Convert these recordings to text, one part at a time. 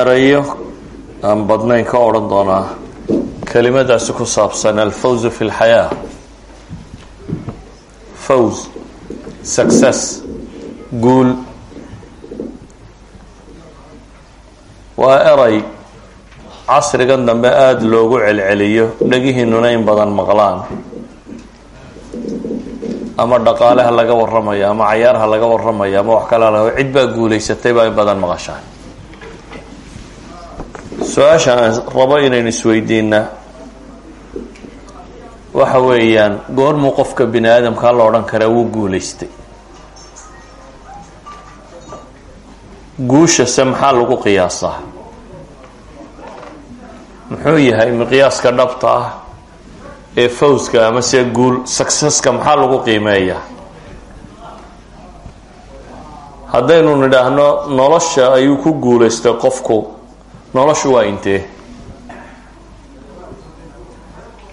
erayo aan badnayn ka odhan doonaa kelimadaasi ku saabsan alfawzu fi lxayaa fawz success guul waa eray casrigan dambe aada loogu celceliyo dhegihiinuna in badan maqlaan ama dhaqaaleha laga warramayo ama cayaarha laga warramayo ama wax kale laha cid baa guulaysatay baa in badan maqashaan. Su'aasha rabo inaynu isweydiina waxa weeyaan goormuu qofka bini aadamkaa la odhan karaa wuu guulaystay. Guushase maxaa lagu qiyaasaa? Muxuu yahay miqyaaska dhabta ah ee fawska ama se guul successka maxaa lagu qiimeeyaa? Haddaynu nidhaahno nolosha ayuu ku guulaystay qofku. Noloshu waa intee?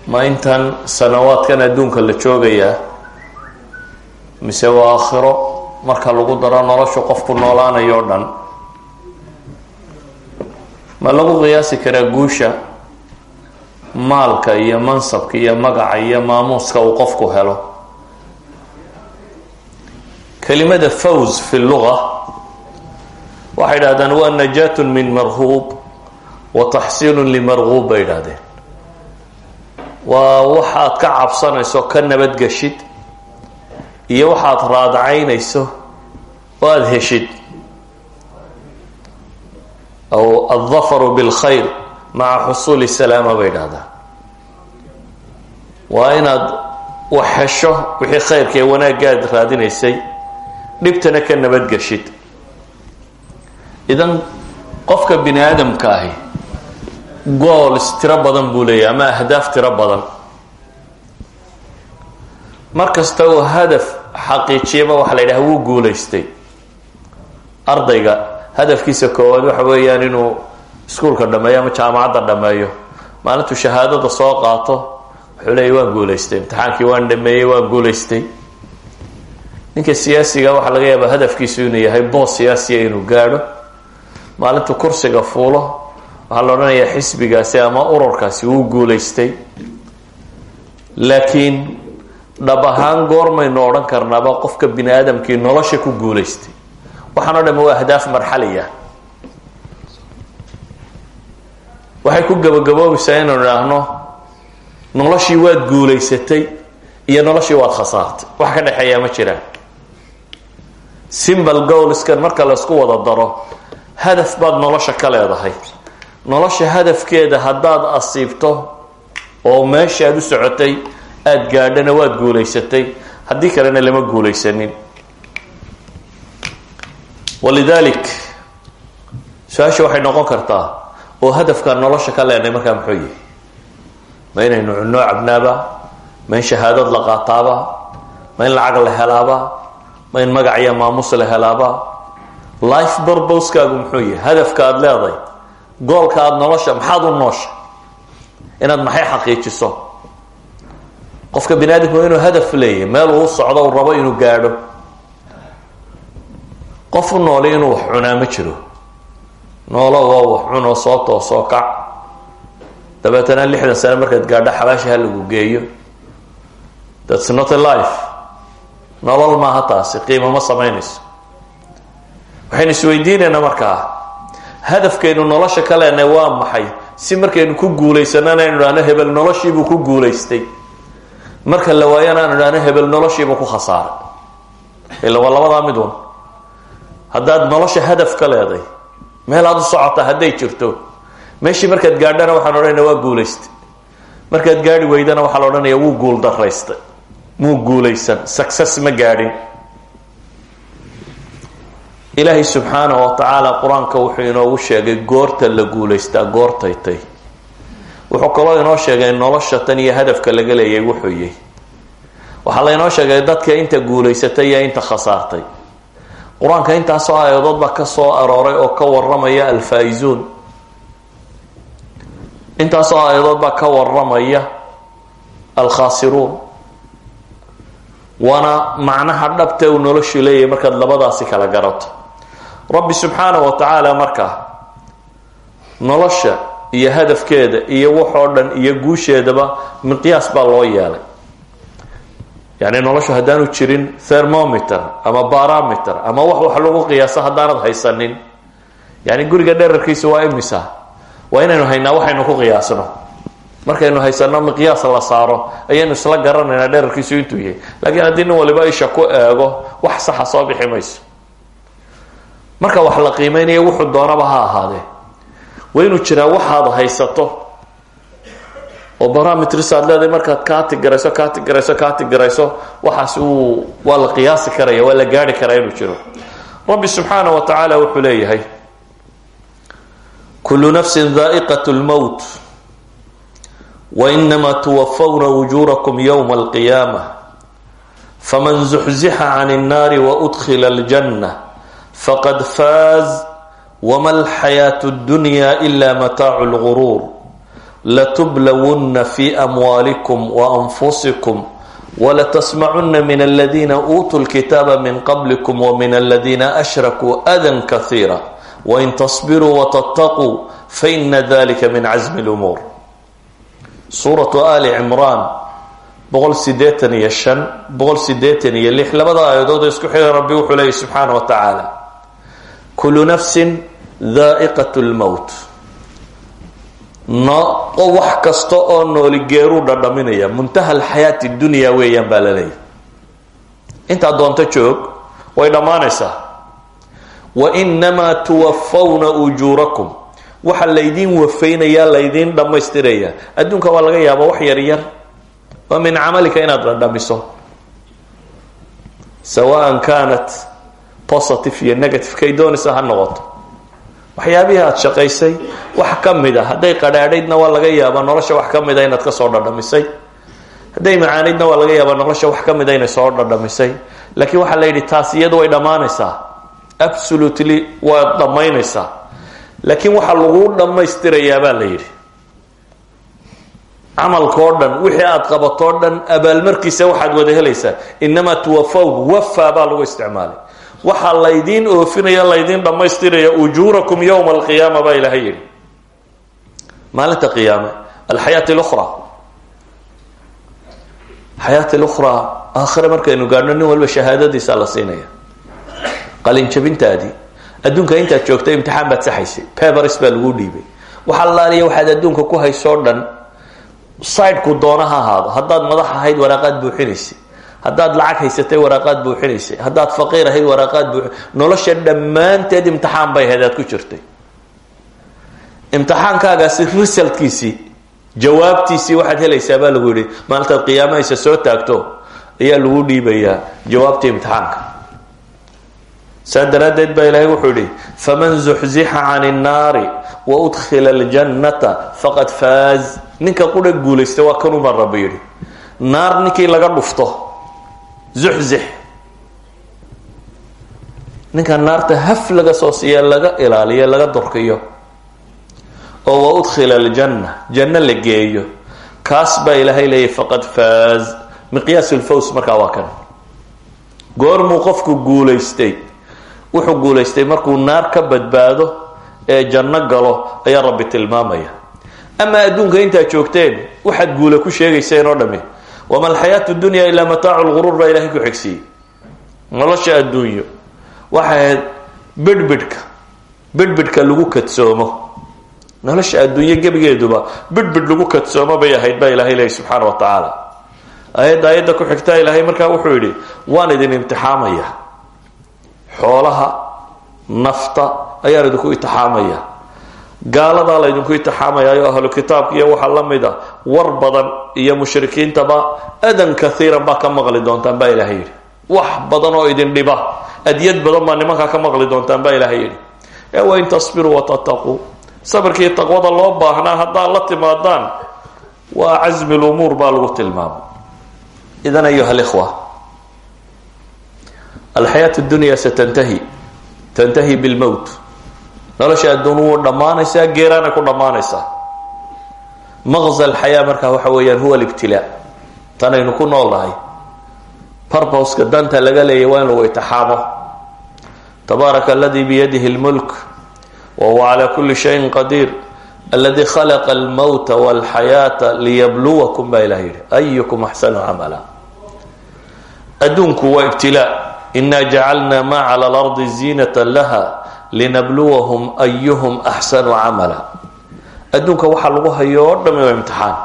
Ma intan sanawaadkan adduunka la joogayaa mise waa aakhiro marka lagu daro noloshu qofku noolaanayo o dhan? Ma lagu qiyaasi karaa guusha maalka iyo mansabka iyo magaca iyo maamuuska uu qofku helo. Kelimada fawz fi luga waxay idhahdeen waa najaatun min marhuub wa taxsiinun limarguub bay idhahdeen waa waxaad ka cabsanayso ka nabadgeshid iyo waxaad raadacaynayso oo aada heshid. Aw aldafaru bilkhayr maca xusuuli salaama bay idhahdaa waa inaad wax hesho wixii khayrka ee wanaagaad raadinaysay dhibtana ka nabadgeshid idan qofka bini aadamka ahi gools tiro badan buu leeyahy ama ahdaaf tiro badan. Mar kasta uu hadaf xaqiijiyaba waxa la yidhaha wuu guulaystay. Ardayga hadafkiisa koowaad waxa weeyaan inuu iskuulka dhameeyo ama jaamacadda dhameeyo. Maalintuu shahaadada soo qaato wuxuu leeya waan guulaystay. Imtixaankii waan dhameeyey waan guulaystay. Ninka siyaasiga waxaa laga yaabaa hadafkiisu inuu yahay boos siyaasiya inuu gaadho. Maalintuu kursiga fuulo. Waxaa la odhanayaa xisbigaasi ama ururkaasi wuu guulaystay. Laakiin dhab ahaan goormaynu odhan karnaaba qofka bini aadamkii nolosha ku guulaystay. Waxaan o dhami waa ahdaaf marxaliya waxay ku gabagaboobaysaa inaynu idhaahno noloshii waad guulaysatay iyo noloshii waad khasaartay. Wax ka dhexeeyaa ma jiraan simbal gowlskan marka la isku wada daro hadaf baad nolosha ka leedahay. Nolosha hadafkeeda haddaad asiibto oo meeshaad u socotay aada gaadhana waad guulaysatay. Haddii kalena lama guulaysanin. Walidaalik su'aasha waxay noqon kartaa oo hadafkaan nolosha ka leenay markaa muxuu yihi ma inaynu cunoo cabnaaba ma in shahaadad la qaataaba ma in lacag la helaaba ma in magac iyo maamus la helaaba. Life barboskaagu muxuu yahay hadafka aada leeday goolka aada nolosha maxaad u noosha? Inaad maxay xaqiijiso? Qofka bini waa inuu hadaf leeyahy meel uu socdo uu rabo inuu gaadho. Qof u nooli inuu wax cunaa ma jiro noolo waa wax cunoo soo toosoo kac. Dabeetana lixdan sane markaad gaadho xabaasha ha lagu geeyo. Thats not a life. Nolol maaha taasi qiimo ma samaynayso. Waxaynu isweydiinaynaa markaa hadafkaynu nolosha ka leenay waa maxay? Si markaynu ku guulaysanana aynu idhahno hebel noloshiibuu ku guulaystay. Marka la waayana aanu idhahno hebel noloshiibuu ku khasaaray ila waa labadaa mid un. Haddaad nolosha hadaf ka leeday meel aad u socota hadday jirto. Meeshii markaad gaadhana waxaan odhanaya waa guulaystay. Markaad gaadhi weydana waxaa la odhanaya wuu guul daraystay muu guulaysan. Success ma gaadhin. Ilaahay subxaana wa tacaala qur'aanka wuxuu inoogu sheegay goorta la guulaystaa goortaytay wuxuu kaloo inoo sheegay nolosha tan iyo hadafka laga leeyay wuxuu yahy waxaa laynoo sheegay dadka inta guulaysatay iyo inta khasaartay qur'aanka intaasoo aayadood baa ka soo arooray oo ka waramaya alfaa-izuun. Intaasoo aayadood baa ka waramaya alkhaasiruun. Waana macnaha dhabta uu noloshu leeyahay markaad labadaasi kala garato. Rabbi subxaanahu wa tacaala markaa nolosha iyo hadafkeeda iyo waxoo dhan iyo guusheedaba miqyaas baa loo yeelay yani noloshu haddaanu jirin thermometer ama barometer ama wax wax lagu qiyaaso haddaanad haysanin. Yani guriga dherarkiisa waa imisa waa inaynu haynaa waxaynu ku qiyaasno? Markaynu haysano miqyaas la saaro ayaynu isla garanaynaa dherarkiisu intuu yahay. Laakiin haddii nin waliba isha ku eego wax saxa soo bixi mayso. Marka wax la qiimeynaya wuxuu doonaba ha ahaadee. Waa inuu jiraa waxaad haysato oo barometris aad leedahay markaad kaati garayso kaati garayso kaati garayso waxaas uu waa la qiyaasi karaya waa la gaari karaa inuu jiro rabbi subxaanah wa tacaala wuxuu leeyahay kulu nafsin daa'iqat lmowt wainama tuwafawna wujuurakum yowma alqiyaama faman zuxzixa can الnaari waudkila اljanna faqad faaz wma alxayaaةu اdunya ila mataacu اlguruur latublawunna fi amwaalikum waanfusikum walatasmacuna min aladina uutuu lkitaaba min qablikum wmin aladina ashrakuu adan kahiira wain tasbiruu watataquu faina dalika min casmi اlumuur suuratu ali cimraan boqol sideetan iyo shan boqol sideetan iyo lix labada aayadood oo isku xira rabbi wuxuu leeyay subxaana wa tacaala kulu nafsin daa'iqat lmowt wax kasta oo nooli geeruu dhadhaminaya. Muntaha alxayaati dunya weeyaan baa la intaad doonto joog way dhammaanaysaa wa inamaa tuwafawna ujuurakum waxa laydiin wafaynayaa laydiin dhammaystiraya adduunka waa laga yaaba wax yar yar. Oo min camalika inaad dhadhamiso. Sawaan kanat positive iyo negative kay doonaysa ha noqoto waxyaabihii aada shaqaysay wax ka mid a hadday qadhaadhaydna waa laga yaabaa nolosha wax ka mida inaad ka soo dhadhamisay. Hadday macaanaydna waa laga yaabaa nolosha wax ka mida inay soo dhadhamisay. Laakiin waxaa la yidhi taas iyadu way dhammaanaysaa. Absolutely waad dhammaynaysaa. Laakiin waxaa lagu dhammaystirayaa baa la yidhi. Camalkao dhan wixii aada qabatoo dhan abaalmarkiisa waxaad wada helaysaa. Inamaa tuwafawn wafa baa lagu isticmaalay waxaa laydiin oofinaya laydiin dhammaystiraya ujuurakum yowma alqiyaama baa ilaahay yidhi. Maalinta qiyaame alxayaat lukhra xayaat lukhraa aakhire markaynu gaadhno nin walba shahaadadiisa la siinaya. Qalinjabintaadii adduunka intaad joogta imtixaan baad saxaysay pebers baa lagu dhiibay. Waxa laaliya waxaad adduunka ku haysoo dhan sideku doona ha ahaado. Haddaad madax ahayd waraaqaad buuxinaysay haddaad lacag haysatay waraaqaad buuxinaysay haddaad faqir ahayd waraaqaad buu nolosha dhammaanteed imtixaan bay ahayd ku jirtay. Imtixaankaagaasi resultkiisii jawaabtiisii waxaad helaysaa baa lagu yidhi maalintaad qiyaamahaysa soo taagto ayaa lagu dhiibayaa jawaabtii imtixaanka. Saa daraaddeed baa ilaahay wuxuu yidhi faman zuxzixa can innaari wa udkhila aljannata faqad faaz. Ninka qura guulaysta waa kanubaan rabbi yidhi. Naar ninkii laga dhufto zuxzix. Ninka naarta haf laga soo siiya laga ilaaliyo laga dorkiyo oo waudkila aljanna janno la geeyo. Kaas baa ilaahay leeyahy faqad faaz. Miqyaas lfaws markaa waa kan. Goormuu qofku guulaystay? Wuxuu guulaystay markuu naar ka badbaado ee janno galo ayaa rabbi tilmaamaya. Amaa adduunka intaad joogteen waxaad guula ku sheegayseen oo dhami wama alxayaatu dunya ilaa mataacu lguruur baa ilahay ku xigsiiyey nolosha adduunyo waxay ahayd bidhbidhka bidhbidhka lagu kadsoomo nolosha adduunyo gebigeeduba bidhbidh lagu kadsoomo bay ahayd baa ilahay leeyahy subxaana wa tacaala aayadda aayadda ku xigtaa ilaahay markaa wuxuu yidhi waan idin imtixaamaya xoolaha nafta ayaan idinku itixaamaya gaaladaa laydinku itixaamayayo ahlu kitaabka iyo waxaa la a war badan iyo mushrikiintaba adan kaiiran baa ka maqli doontaan baa ilaahay yidhi. Wax badan oo idin dhiba adyad badan baa nimankaa ka maqli doontaan baa ilaahay yidhi. Ee wain tasbiruu watataquu sabirkii taqwada loo baahnaa haddaad la timaadaan waa casmi lumuur baa lagu tilmaamay idan ayuha likhwa alxayaat dunya satantahi tantahi bilmowt nolosha adduun wuu dhammaanaysaa ku dhammaanaysaa maqza alxayaa markaa waxa weeyaan huwa libtilaa tanaynu ku nool nahay barboska danta laga leeyay waa in lagu itixaamo. Tabaaraka aladii biyadihi اlmulk wa huwa calى kuli shayin qadiir aladi khalaqa almowta walxayaata liyabluwakum baa ilah yidhi ayukum axsanu camala. Adduunku ibtilaa ina jacalna ma cala alardi ziinata laha linabluwahum ayuhum axsanu camala adduunka waxaa lagu hayo oo dhami waa imtixaan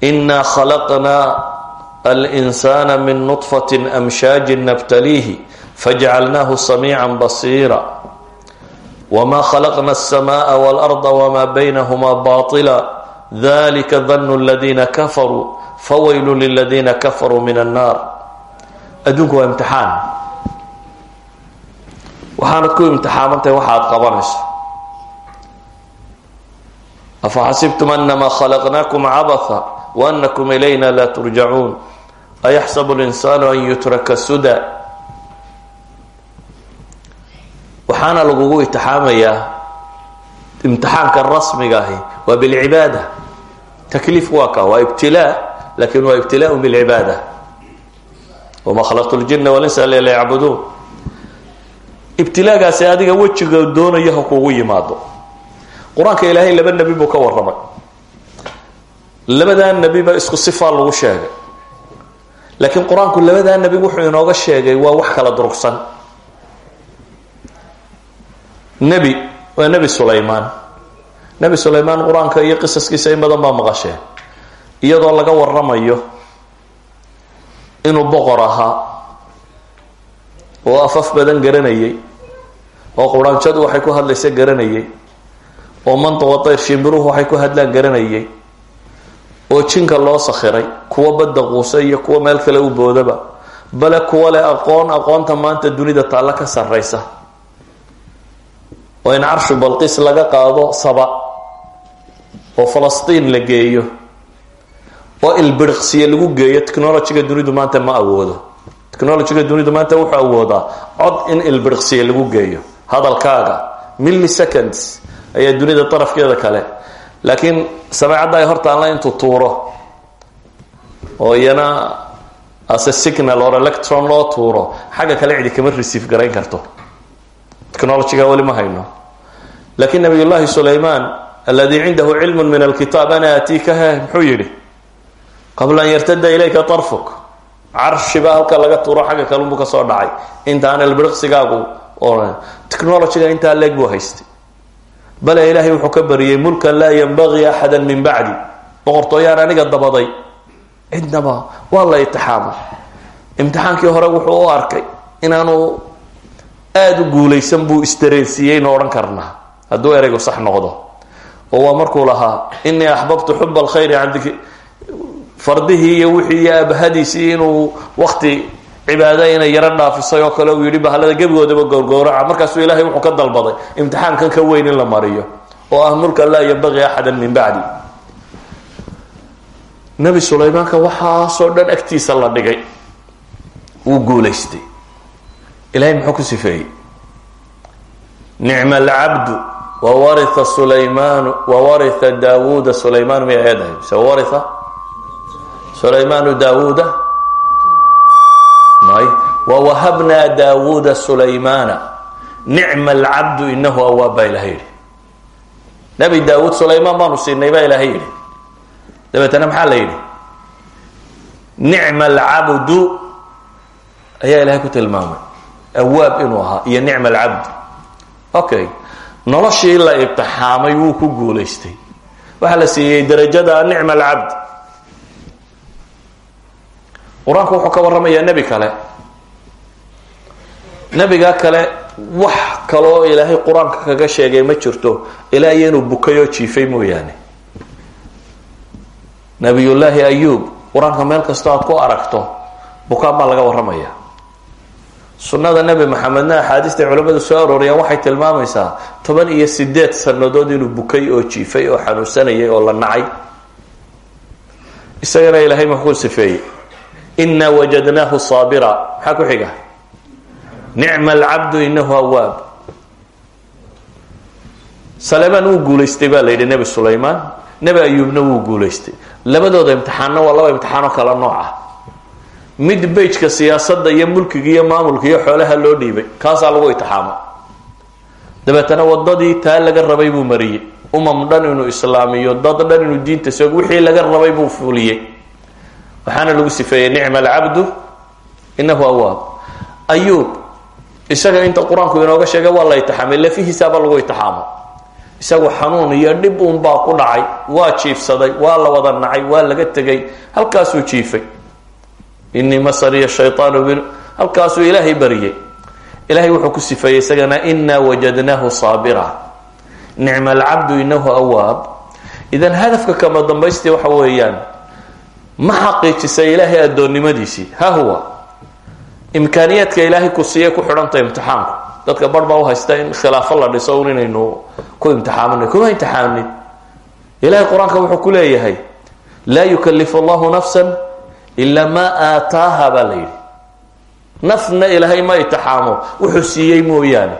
inaa khalaqnaa alinsana min nudfati amshaajin nabtaliihi fajacalnaahu samiica basiira wma khalaqna الsmaءa wاlأrضa wma baynahma baطila dalika danu اladina kafaruu fawaylu liladina kafaruu min الnar adduunku waa imtixaan waxaanad ku imtixaamantahay waxa ad qabanayso afaxasibtum anama khalaqnakum cabaثa waanakum ilayna la turjacuun ayaxsab اlinsanu an yutraka suda waxaana lagugu itixaamayaa imtixaanka rasmiga ahi waa bilcibaada takliif waa ka waa ibtilaa laakiin waa ibtilaa bilcibaada wama khalaqtu ljina walinsa ila liyacbuduun ibtilaagaasi adiga wejiga doonaya ha kugu yimaado qur'aanka ilaahay laba nebi buu ka warramay. Labadaa nebiba isku sifaa lagu sheegay. Laakiin qur'aanku labadaa nebi wuxuu inooga sheegay waa wax kala durugsan. Nebi waa nebi sulaymaan. Nebi sulaymaan qur'aanka iyo qisaskiisa in badan baa maqasheen. Iyadoo laga waramayo inuu boqor ahaa oo afaf badan garanayay oo quraanjadu waxay ku hadlaysa garanayay oo mantaqa tayr shimbiruhu waxay ku hadlaan garanayay oo jinka loo sakhiray kuwa badda quusa iyo kuwa meel kale u boodaba bale kuwa leh aqoon aqoonta maanta dunida taalla ka sarraysa. Oo in carshu balqiis laga qaado saba oo falastiin la geeyo oo ilbiriqsiye lagu geeyo technologyga dunidu maanta ma awoodo. Technologyga dunidu maanta wuxuu awoodaa cod in ilbiriqsiye lagu geeyo hadalkaaga milli seconds ayaa dunida darafkeeda kale. Laakiin sameecadda ay hortaanla intuu tuuro oo iyana ase signal or electron loo tuuro xagga kale cidi kama receive garayn karto. Technologyga weli ma hayno. Lakin nabiy llahi sulayman aladi cindahu min alkitaab ana atiikaha muxuu qabla an yartada ilayka tarfuk carshiba halka laga tuuro xagga kalunbuu ka soo dhacay. Intaan ilbiriqsigaagu technologyga intaa leeg buu haystay bale ilaahay wuxuu ka bariyey mulkan laa yanbagii axada min bacdi. Boqortooyaan aniga dabaday. Cidnaba waa la itixaamay imtixaankii hore wuxuu u arkay inaanu aada u guulaysan buu isdareensiiyeynu odhan karnaa. Hadduu ereygu sax noqdo. Oo waa markuu lahaa inii axbabtu xuba alkhayri candiki fardihii iyo wixii iyo abahadiisii inuu wakti cibaado inay yaro dhaafisay oo kale uu yidhi bahalada gebigoodaba gowrgowraca markaasuu ilaahay wuxuu ka dalbaday. Imtixaankan ka weyn in la mariyo oo ah mulkan laa yanbagii axada min bacdi. Nebi sulaymaanka waxaasoo dhan agtiisa la dhigay. Wuu guulaystay. Ilahay muxuu ku sifeeyey? Nicma alcabdu wawaria sulaymaanu wawaria daawuuda. Sulaymaan miyay eedahay mise waria sulaymaanu daawuuda may wawahabnaa daawuuda sulaymaana nicma alcabdu inahu awaab baa ilahay yidhi. Nebi daawuud sulaymaan baanu siinay baa ilahay yidhi. Dabeetana maxaa la yidhi? Nicma alcabdu ayaa ilahay ku tilmaamay. Awaab inuu ahaa iyo nicma alcabd okay noloshii la ibtixaamay wuu ku guulaystay. Waxaa la siiyey darajada nicma alcabd qur'aanku wuxuu ka warramayaa nebi kale. Nebigaa kale wax kaloo ilaahay qur'aanka kaga sheegay ma jirto ilaa iyo inuu bukay oo jiifay mooyaane. Nabiyullaahi ayuub qur'aanka meel kastoo aad ku aragto bukaan baa laga warramaya. Sunnada nebi maxamedna axaadiistay culimmadu soo arooriyaan waxay tilmaamaysaa toban iyo sideed sannadood inuu bukay oo jiifay oo xanuunsanayay oo la nacay. Isagana ilaahay muxuu sifeeyey inaa wajadnaahu saabira maxaa ku xiga? Nicma alcabdu inahu awaab salemaan wuu guulaystay baa la yidhi nebi sulaymaan. Nebi ayuubna wuu guulaystay. Labadooda imtixaanna waa laba imtixaanoo kala nooc ah. Mid bejka siyaasadda iyo mulkiga iyo maamulka iyo xoolaha loo dhiibay kaasaa lagu itixaamo dabeetana wadadii taa laga rabay buu mariyey. Umam dhan inuu islaamiyo dad dhan inuu diinta soog wixii laga rabay buu fuliyey waxaana lagu sifeeyey nicma alcabdu inahu awaab ayuub isaga inta qur'aanku inooga sheegay waa la itixaamay lafihiisaaba lagu itixaamo isagu xanuun iyo dhib uunbaa ku dhacay waa jiifsaday waa la wada nacay waa laga tegay halkaasuu jiifay. Inii masaniya shayaanu bi halkaasuu ilaahay bariyey ilahay wuxuu ku sifeeyey isagana inaa wajadnaahu saabira. Nicma alcabdu inahu awaab idan hadafka kama dambaystii waxa weeyaan ma xaqiijisay ilaahay addoonnimadiisii ha huwa. Imkaaniyaadka ilaahay ku siiya ku xidhanta imtixaanku. Dadka bar baa u haysta in khilaafo la dhiso un inaynu ku imtixaaminay kuma imtixaamin ilahay qur'aanka wuxuu ku leeyahay laa yukalifu allahu nafsan ilaa maa aataaha baa la nafna ilaahay ma itixaamo wuxuu siiyey mooyaane.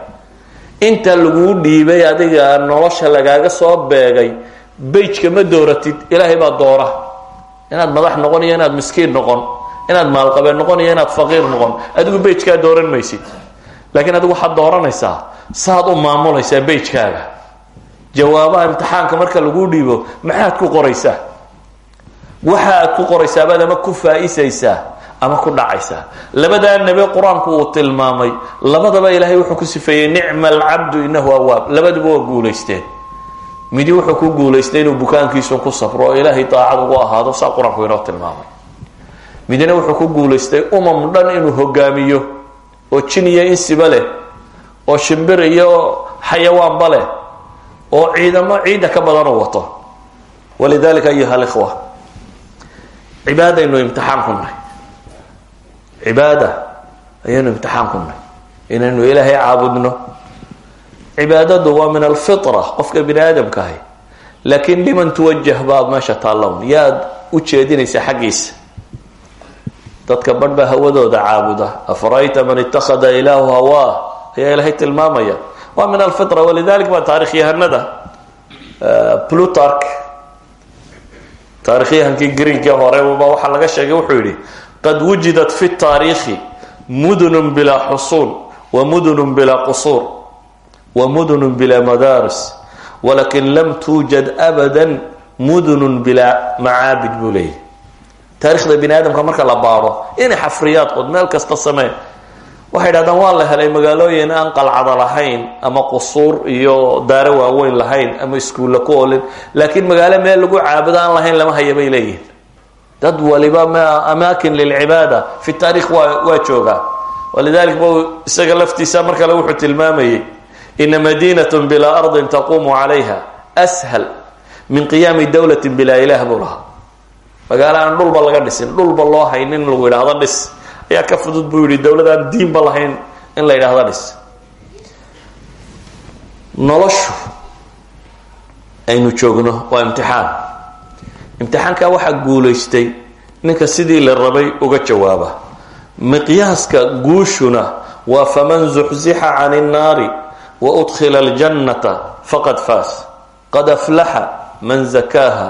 Inta laguu dhiibay adiga nolosha lagaaga soo beegay beyjka ma dooratid. Ilaahay baa doora inaad madax noqon iyo inaad miskiin noqon inaad maalqabeen noqon iyo inaad faqiir noqon adigu beyjkaa dooran maysid. Laakiin adigu waxaad dooranaysaa saaad u maamulaysaa beyjkaaga. Jawaabaha imtixaanka marka laguu dhiibo maxaad ku qoraysaa? Waxa aad ku qoraysaabad ama ku faa-isaysaa ama ku dhacaysaa? Labadaa nabe qur'aanku uu tilmaamay labadaba ilaahay wuxuu ku sifeeyey nicma alcabdu inahu awaab labaduba waa guulaysteen midi wuxuu ku guulaystay inuu bukaankiisu ku safro oo ilaahay daacad ugu ahaado saa qur'aanku inoo tilmaamay. Midina wuxuu ku guulaystay umam dhan inuu hogaamiyo oo jin iyo insiba leh oo shimbir iyo xayawaanba leh oo ciidamo ciidda ka badan u wato. Walidalika ayuha alikhwa cibaadaynu imtixaan ku nahay. Cibaada ayaynu imtixaan ku nahay. Inaynu ilaahay caabudno cibaadadu waa min alfitra qofka bini aadamka ahi laakiin liman tuwajah baad meesha taallown yaad u jeedinaysaa xaggiisa. Dadka badh baa hawadooda caabuda. Afarayta man ittakhada ilaahu hawaa ayaa ilaahay tilmaamaya. Waa min alfitra walidalik baa taarikh yahanada plutark taarikhyahankii greenkii horeba waxaa laga sheegay wuxuu yihi qad wujidat fi taariikhi mudunun bilaa xusuun wa mudunun bilaa qusuur wa mudunun bilaa madaaris walakin lam tuujad abada mudunun bilaa macaabid buu leeyahy taarikhda bini aadamka marka la baado inay xafriyaad qod meel kasta samee waxay dhahdaan waa la helay magaalooyin aan qalcada lahayn ama qusuur iyo daare waaweyn lahayn ama iskuulla ku olin laakiin magaalo meel lagu caabudo aan lahayn lama haya bay leeyihiin dad waliba m amaakin lilcibaada fi taarikh waa waa joogaa. Walidalik ba isaga laftiisa mar kale wuxuu ina madinat bilaa ardin taquumu calayha ashal min qiyaami dowlati bilaa ilah buu lahaa magaalo aan dhulba laga dhisin dhulba loo haynin in lagu yidhaahdo dhis ayaa ka fudud buu yihi dowladaan diinba lahayn in la yidhaahdo dhis noloshu aynu joogno waa imtixaan imtixaanka waxaa guulaystay ninka sidii la rabay uga jawaaba miqyaaska guushuna waa faman zuxzixa can الnaari waudkhila اljannata faqad faas qad aflaxa man zakaaha.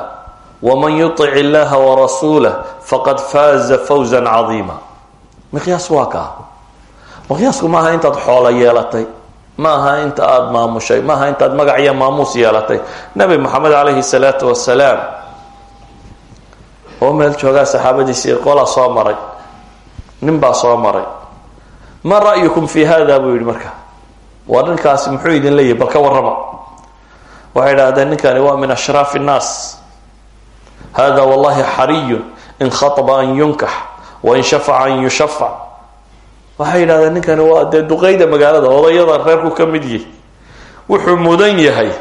Waman yuطic illaha warasuulah faqad faaza fawza cadiima miqyaas waa kaa miqyaasku maaha intaad xoolo yeelatay. Ma aha inta aada maamushay maaha intaad magac iyo maamuus yeelatay. Nabi moxamed calayhi salaatu wasalaam oo meel joogaa saxaabadiisii qola soo maray. Nin baa soo maray. Ma ra'yukum fi hada buu yihi marka waa ninkaasi muxuu idin leeyahy bal ka warrama. Waxay idhahdeen ninkani waa min ashraafi nnaas. Hada wallahi xariyun in khaطba an yunkax wain shafaca an yushafac waxay yidhahdeen ninkani waa dee duqeyda magaalada odayada reerku ka mid mid wuxuu mudan yahay.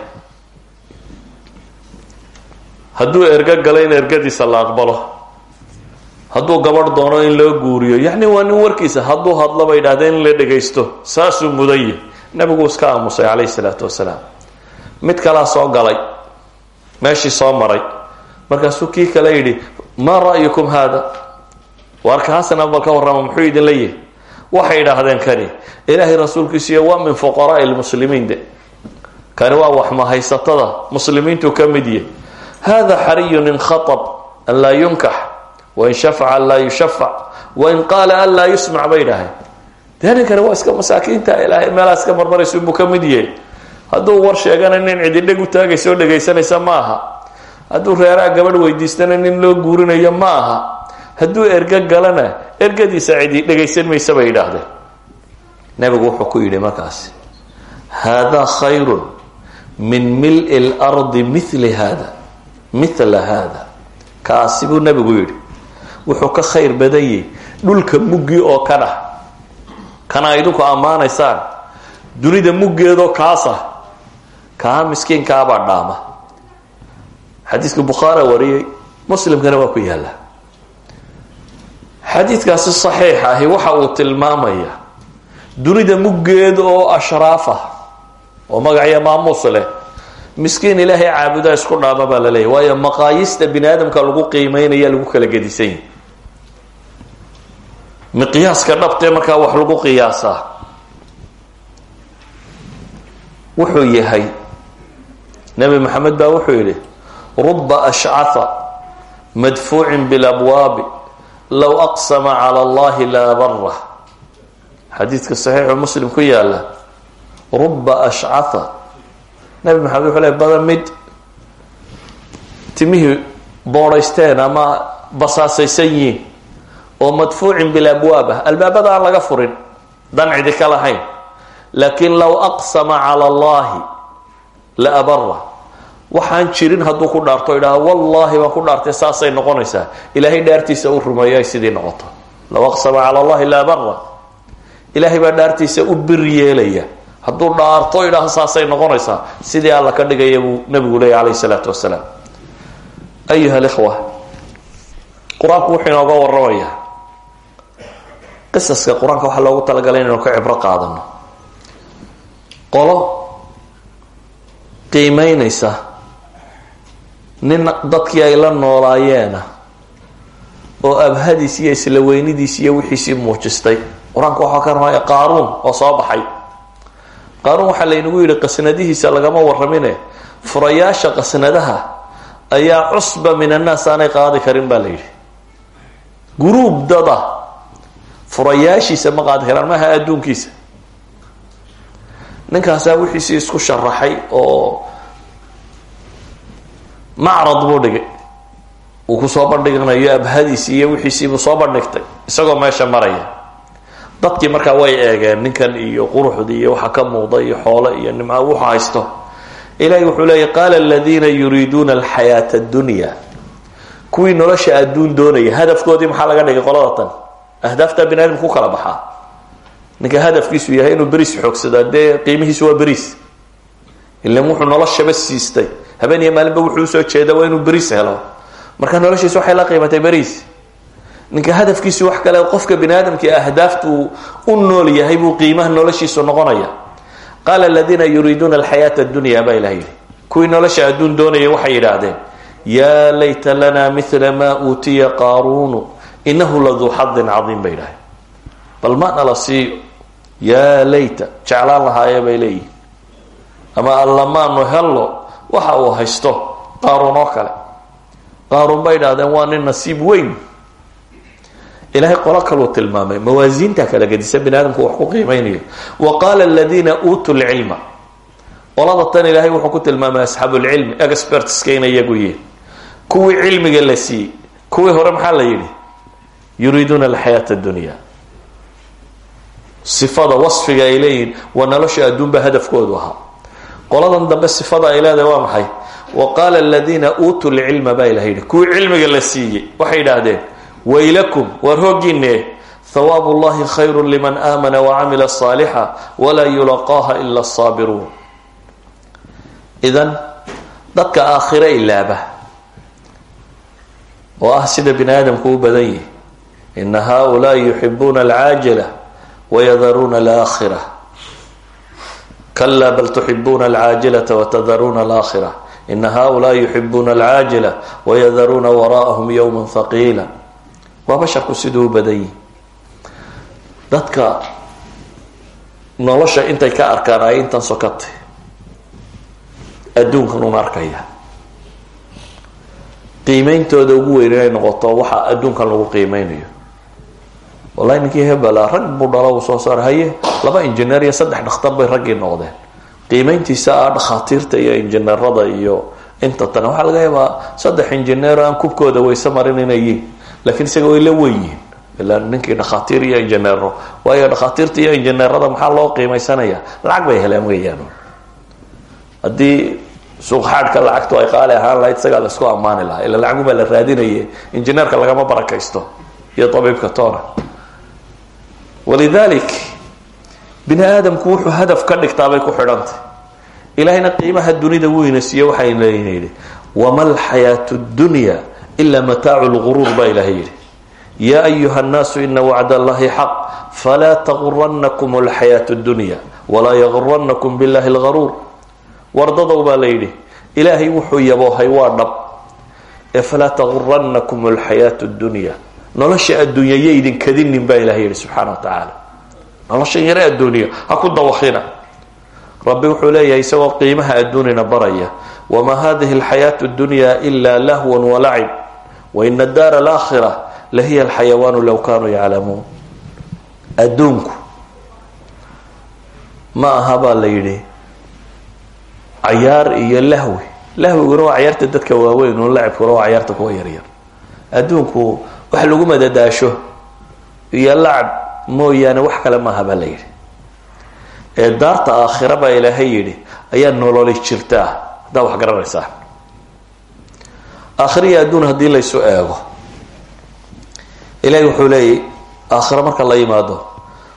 Hadduu erga galo in ergadiisa la aqbalo. Hadduu gabadh doono in loo guuriyo. Yacni waa nin warkiisa hadduu hadlo bay idhahdeen in la dhagaysto. Saasuu mudan yahay nabigu iska aamusay calayhi salaatu wasalaam mid kalaa soo galay meeshii soo maray. Markaasuu kii kale yidhi maa ra'yukum haada? Waarkaasna bal ka warrama muxuu idin leeyahay? Waxay idhaahdeen kani ilaahay rasuulkiisiiyo waa min fuqaraai lmuslimiin de. Kani waa waxmahaysatada muslimiintuu ka mid yahy hada xariyun in khaطb an laa yunkax wain shafaca an laa yushafac wain qaala an laa yusmac bay dhahay dee ninkani waa iska masaakiinta. Ilaahay meelaa iska marmaraysa inbuu ka mid yahay. Hadduu war sheegana nin cididheg u taagaysa oo dhegaysanaysa ma aha. Hadduu reeraha gabadh weydiistana nin loo guurinayo ma aha. Hadduu ergo galana ergadiisa cidi dhegaysan maysa bay yidhaahdeen. Nabigu wuxuu ku yidhi markaasi haadaa khayrun min mil-i lardi mili hada mila hada kaasi buu nabigu yidhi. Wuxuu ka khayr badan yahy dhulka muggii oo kan ah kana idinku ammaanaysaan dunida muggeedoo kaas ah. Kaa miskiinkaabaa dhaama. Xadiiska bukhaara wariyey. Muslimkana waa ku yaalla. Xadiidkaasi saxiix ahi waxa uu tilmaamaya dunida muggeed oo ashraaf ah oo magacyo maamuus leh miskiin ilaahay caabudaa isku dhaama baa la leeyahy waayo maqaayista bini aadamka lagu qiimeynaya lagu kala gedisan yahy miqyaaska dhabtee markaa wax lagu qiyaasaa wuxuu yahay nebi maxamed baa wuxuu yidhi ruba ashcaha madfuucin bilabwaabi low aqsama cala allahi laa barah xadiidka saxiixu muslim ku yaalla ruba ashcaha nebi maxamed wuxuu le badan mid timihii boodaysteen ama basaasaysan yihiin oo madfuucin bilabwaab ah albaabada aan laga furin dan cidi ka lahayn. Laakiin low aqsama cala allahi la abara waxaan jirin hadduu ku dhaarto idhaha wallahi baan ku dhaartay saasay noqonaysaa. Ilaahay dhaartiisa u rumeeyo ay sidii noqoto. Low aqsama cala allahi la abara ilaahay baa dhaartiisa u bir yeelaya. Hadduu dhaarto idhaha saasay noqonaysaa. Sidii alla ka dhigaya buu nabigu leeyay calayhi salaatu wasalaam ayuha alikhwa qur'aanku wuxuu inooga qisaska qur'aanka waxaa loogu talagalay inaynu ka cibro qaadano. Qolo qiimeynaysa nin dadkii ay la noolaayeena oo abhadiis iyo isla weynidiis iyo wixiisii muujistay. Qur'aanka waxaa ka ramaya qaaruun oo soo baxay. Qaaruun waxaa laynagu yidhi qasnadihiisa lagama waramine furayaasha qasnadaha ayaa cusba min annaas aanay qaadi karin baa la yidhi. Guruub dada furayaashiisa ma qaadi karaan maaha adduunkiisa. Ninkaasaa wixiisii isku sharaxay oo macrad buu dhigay. Uu ku soo bandhiganayo abhadiisi iyo wixiisiibuu soo bandhigtay isagoo meesha maraya. Dadkii markaa way eegeen ninkan iyo quruxdii iyo waxa ka muuqda iyo xoole iyo nimca wuxu haysto. Ilahi wuxuu leeya qaala aladiina yuriiduuna alxayaata addunya. Kuwii nolosha adduun doonaya hadafkoodii maxaa laga dhigay qolada tan ahdaafta bini aadamka ku kala baxaa ninka hadafkiisu yahay inuu beris xoogsadaa dee qiimihiisu waa beris ilan wuxuu noloshaba siistay habeen iyo maalinba wuxuu u soo jeeda waa inuu beris helo marka noloshiisa waxay la qiimatay beris ninka hadafkiisu wax kale qofka bini aadamkii ahdaaftu u nool yahay buu qiimaha noloshiisu noqonaya qaala aladiina yuriiduuna alxayaata addunya baa ilaha yidhi kuwii nolosha adduun doonaya waxay yidhaahdeen yaa layta lana mila maa uutiya qaaruunu inahu laduu xadin cadiim bay bal ma nala siiyo yaa layta jeclaan lahaaye bay leeyihiin ama allamaanu hello waxa uu haysto qaaruun oo kale. Qaaruun bay idhahdeen waa nin nasiib weyn. Ilahay qolo kaluu tilmaamay mawaasiinta kala gedisa bini aadamku wax ku qiimeynayo wa qaala aladiina uutuu lcilma qolada tan ilaahay wuxuu ku tilmaamay asxaabu lcilmi expertska ina iyagu yihiin kuwii cilmiga la siiyey kuwii hore maxaa la yidhi yuriiduuna alxayaat addunya sifada wasfiga ay wa waa nolosha adduunba hadafkoodu aha qoladan dambe sifada ay waa maxay? Wa qaala aladiina uutuu lcilma baa ilaha yidhi kuwii cilmiga la siiyey waxay yidhaahdeen waylakum waar hoogiine hawaab اllahi khayru liman aamana wacamila saalixa walaa yulaqaaha ila asaabiruun idan dadka aakhire ilaaba oo ah sida bini aadamku u badan ina haulaai yuxibuuna alcaajila wayadaruuna alaakhira kalaa bal tuxibuuna alcaajilata watadaruuna alaakhira ina haulaai yuxibuuna alcaajila wayadaruuna waraa'ahum yowma thaqiila waa basharku siduu u badan yihi dadka nolosha intay ka arkaan ay intan sokatay adduunkan un arkaya. Qiimeyntooda ugu weyn inay noqoto waxa adduunkan lagu qiimeynayo wallahi ninkii hebela rag buu dhalo soo saaray haye laba injineer iyo saddex dhakhtar bay raggii noqdeen. Qiimayntiisa ah dhakhaatiirta iyo injineerada iyo inta tan. Waxaa laga yaabaa saddex injineer aan kubkooda wayse marin inay yihiin lakiin isaga way la weyihiin ilaa ninkii dhakhaatiir iyo injineero waayo dhakhaatiirta iyo injineerada maxaa loo qiimeysanaya lacag bay heleen weeyaan haddii suuq xaadhka lacagtu ay qaali ahaan lahayd isagaa la isku ammaani lahaa. Ila lacagumaa la raadinaye. Injineerka lagama barakaysto. Iyo tabiibka toona walidalik bini aadamku wuxuu hadaf ka dhigtaabay ku xidhantay. Ilahayna qiimaha dunida weyna siiye waxay leeyihiin yidhi wama alxayaatu dunya ila mataacu lguruur baa ilahay yidhi. Yaa ayuha nnaasu ina wacd allahi xaq falaa taguranakum alxayaatu dunya walaa yaguranakum billahi lgaruur wardadow baa la yidhi ilaahay wuxuu yaboohay waa dhab. Ee falaa taguranakum alxayaatu nolosha adduunya yo idin kadinin baa ilahay yihi subxaana wa tacaala noloshan yare adduuniya ha ku dawakina rabbi wuxuu leeyahay isagoo qiimaha adduunina baraya wamaa hadihi alxayaatu dunya ila lahwan walacib waina daara alaakhira lahiya alxayawaanu low kanuu yaclamuun. Adduunku ma aha baa la yidhi cayaar iyo lahwi. Lahwiguna waa cayaarta dadka waaweyn un lacibkuna waa cayaarta kuwa yaryar. Adduunku wax lagu madadaasho iyo lacab mooyaane wax kale maaha baa la yidhi. Ee daarta aakhira baa ilaahay yidhi ayaa nololi jirtaa. Haddaa wax garanaysaa. Aakhiriya adduun haddii laysu eego ilahay wuxuu leeyay aakhira marka la yimaado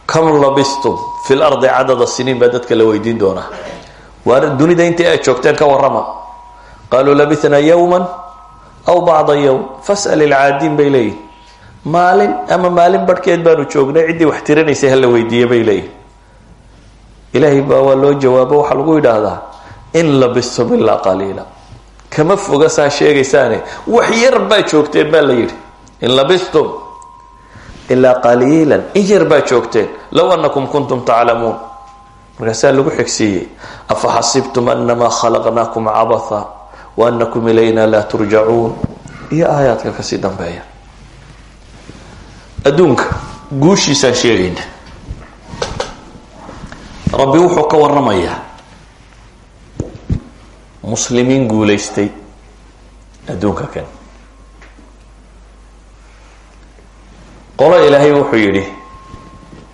kam labistum fi lardi cadada siniin baa dadka la weydiin doonaa. Waa dunida intii aad joogteen ka warrama. Qaaluu labithnaa yawman aw bacda yowm fas'al ilcaadiin bay leeyihiin maalin ama maalin barhkeed baanu joognay ciddii wax tirinaysay hala weydiiye bay leeyihiin ilaahay baa waa loo jawaabo waxaa lagu yidhaahdaa in labistum ilaa qaliila. Kama foga saa sheegaysaane wax yar baa joogteen baa la yidhi. In labistum ilaa qaliilan in yar baa joogteen. Low anakum kuntum taclamuun. Markaasaa lagu xigsiiyey afa xasibtum anamaa khalaqnaakum wa anakum ilayna laa turjacuun iyo aayaadka ka sii dambeeya adduunka guushiisaan sheegayna rabbi wuxuu ka waramayaa muslimiin guulaystay adduunka kan. Qolo ilaahay wuxuu yidhi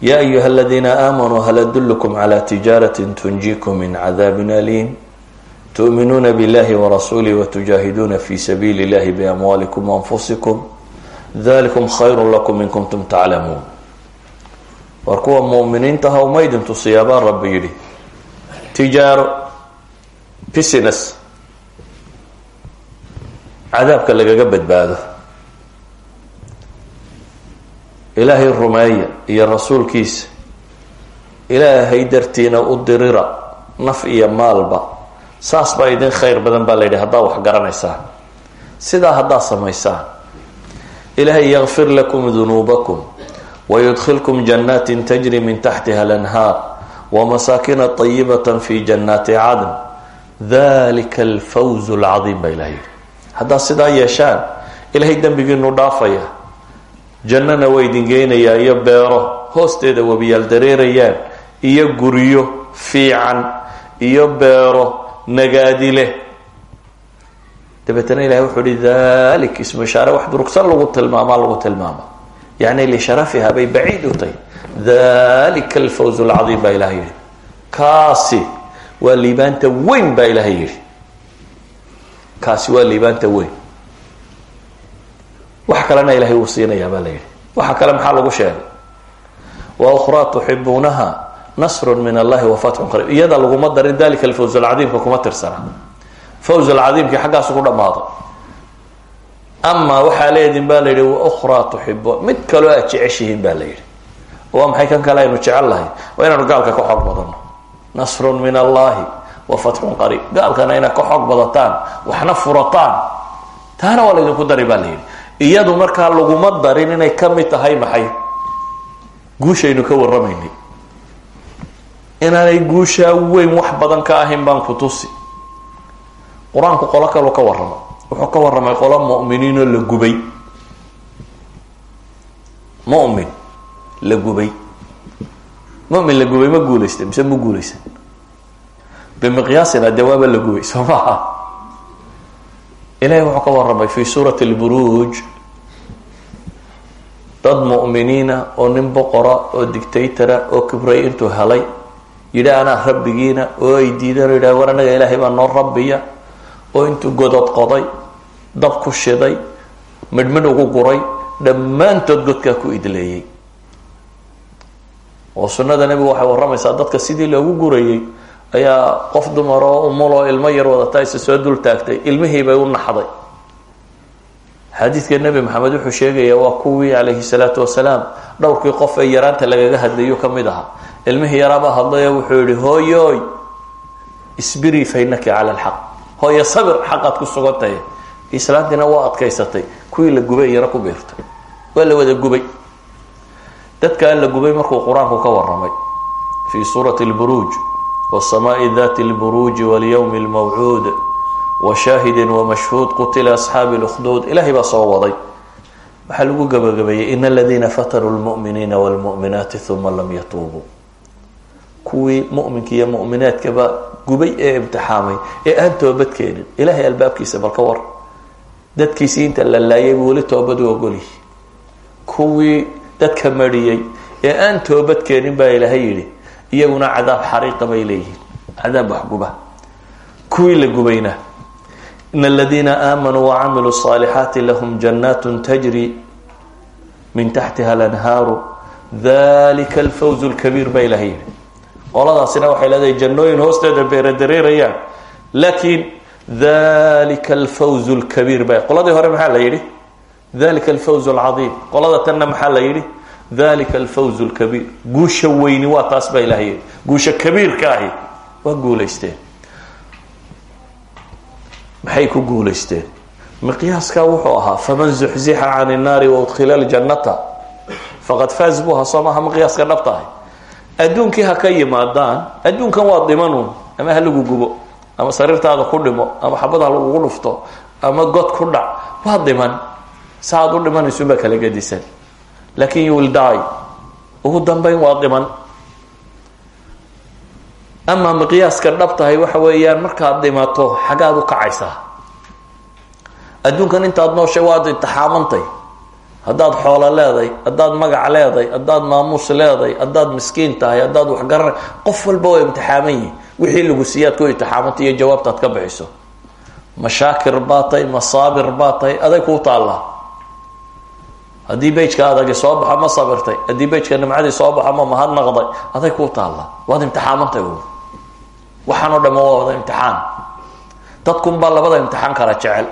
yaa ayuha aladiina aamanuu hal adulkum cala tijaarati tunjikum min cadaabin aliim? Tu'minuuna biاllahi warasuulih watujaahiduuna fi sabiili اllahi biamwaalikum waanfusikum dalikum khayru lakum in kuntum taclamuun war kuwa mu'miniintaha uma idin tusiyaa baa rabbi yidhi. Tijaaro business. Cadaabka lagaga badbaado. Ilaahay rumeeya iyo rasuulkiisa ilaahay dartiina u dirira naf iyo maalba. Saas baa idin khayr badan baa la yidhi haddaa wax sidaa haddaa samaysaan ilaahay yakfir lakum dunuubakum wayudkhilkum janaatin tajri min taxtiha alanhaar wamasaakina طayibata fi jannaati cadn dalika alfawz اlcadiim baa ilahay yidhi haddaa sidaa yeeshaan ilaahay dembigiinu dhaafaya jannana waa idin geynayaa iyo beero hoosteeda webiyaal dareerayaan iyo guryo fiican iyo beero nagaadi leh dabeetana ilahay wuxuu hi dalik ismu ishaare wax durugsan lagu tilmaamaa lagu tilmaama. Yani lisharafiha bay baciid u tahay. Dalika alfawz lcadiim baa ilahay yihi kaasi waa liibaanta weyn baa ilahay yihi kaasi waa liibaanta wax kalena ilahay wuu siinayaa baa la waxa kale maxaa lagu sheegay? Wa ukhraa tuxibuunaha nasru min allahi wa fatxun qariib iyada laguma darin dalika alfawz alcadiimka kuma tirsana fawz alcadiimkii xaggaasu ku dhammaaday amaa waxaa leedin baa la yidhi wa ukhraa tuxibuun mid kaloo aad jeceshihiin baa la yidhi. Waa maxay kan kale aynu jecel lahay waa inaanu gaalka ka xoog badano nasrun min allahi wa fatxun qariib. Gaalkana inaad ka xoog badataan waxna furataan. Taana waa laydinku dari baa la iyadu markaa laguma darin inay ka mid tahay maxay? Guushaynu ka warramaynay. Inaanay guushaa weyn wax badan ka ahayn baan ku tusi qur'aanku qolo kaluu ka warrama wuxuu ka warramay qolo mu'miniinoo la gubay. Mu'min la gubay. Mumin la gubay ma guulaystay mise ma guulaysan? Bimiqyaasina dee waaba la gubay soo maha wuxuu ka warramay fi suurati lburuuj dad mu'miniina oo nin boqora oo dictatora oo kibray intuu helay yidhi anaa rabbigiina oo ay diideen o yidhah war anaga ilaahay baa noo rabbiya oo intuu godod qoday dab ku shiday midhmidh ugu guray dhammaantood godkaa ku idleeyey. Oo sunnada nebigu waxay warramaysaa dadka sidii loogu gurayey. Ayaa qof dumar oo umuloo ilmo yar wadata isa soo dul taagtay ilmihii bay u naxday. Xadiidka nebi maxamed wuxuu sheegayaa waa kuwii calayhi salaatu wasalaam dhowrkii qof ee yaraanta lagaga hadlayu ka mid ahaa ilmihii yaraabaa hadlayo wuxuu yihi hooyoy isbirii fainaki cala alxaq hooyo sabir xaqaad ku sugantahay islaantiina waa adkaysatay. Kuwii la gubay yaro ku biirtay waa la wada gubay. Dadkaa la gubay markuu qur'aanku ka waramay fi suurati lburuuj wsamaai dati lburuuji walyowmi lmawcuud washaahidin wamashhuud qutila asxaabi lkhduud ilahay baa soo waday. Lagu gabagabeeyey in aladiina fatanuu lmu'miniina wlmu'minaati uma lam yatuubuu. Kuwii mu'minka iyo mu'minaadkaba gubay ee imtixaamay ee aan toobad keenin. Ilaahay albaabkiisa bal ka war. Dadkiisii inta la laayay buu weli toobadu ogolyihi kuwii dadka mariyay ee aan toobad keenin baa ilaahay yidhi iyaguna cadaab xariiqa bay leeyihiin. Cadaab waxguba. Kuwii la gubayna in aladiina aamanuu amilu saalixaati lahum jannaatu tajri min taxtiha lanhaaru dalika alfawz lkabiir baa ilaahay yidhi qoladaasina waxay leedahay jannooyin hoosteeda beeradareerayaan laakiin dalika alfawz lkabiir ba qoladii hore maxaa la yidhi? Dalika alfawz alcaiim qoladatanna maxaa la yidhi? Dalika alfawz lkabiir guusha weyni waa taas baa ilaha yidhi. Guusha kabiirka ahi waa guulaysteen. Maxay ku guulaysteen? Miqyaaskaa wuxuu ahaa faman zuxzixa can innaari waudkhila ljannata faqad faaz buu ahaa soo maaha miqyaaska dhabta adduunkii ha ka yimaadaan adduunkan waa dhimanuun ama ha lagu gubo ama sariirtaada ku dhimo ama xabad ha lagugu dhufto ama god ku dhac waa dhiman. Sa aad u dhimanaysunbaa kala gedisan. Lakin you will die. Ugu dambeyn waa dhiman. Amaa miqyaaska dhab tahay waxa weeyaan markaad dhimato xaggaad u kacaysaa. Adduunkan intaad nooshay waad intixaamantay haddaad xoolo leeday haddaad magac leeday haddaad maamuus leeday haddaad miskiin tahay haddaad waxgaran qof walba waa imtixaaman yihi wixii lagu siiyaad ku imtixaamantay iyo jawaabtaad ka bixiso. Mashaakir baa tahay masaabir baa tahay aday kuu taallaa. Haddii bejka soo baxo ma sabirtay haddii bejka nimcadii soo baxo ma mahadnaqday aday kuu taallaa. Waad imtixaamantay waxaan oo dham waa wada labada imtixaan kala jecel.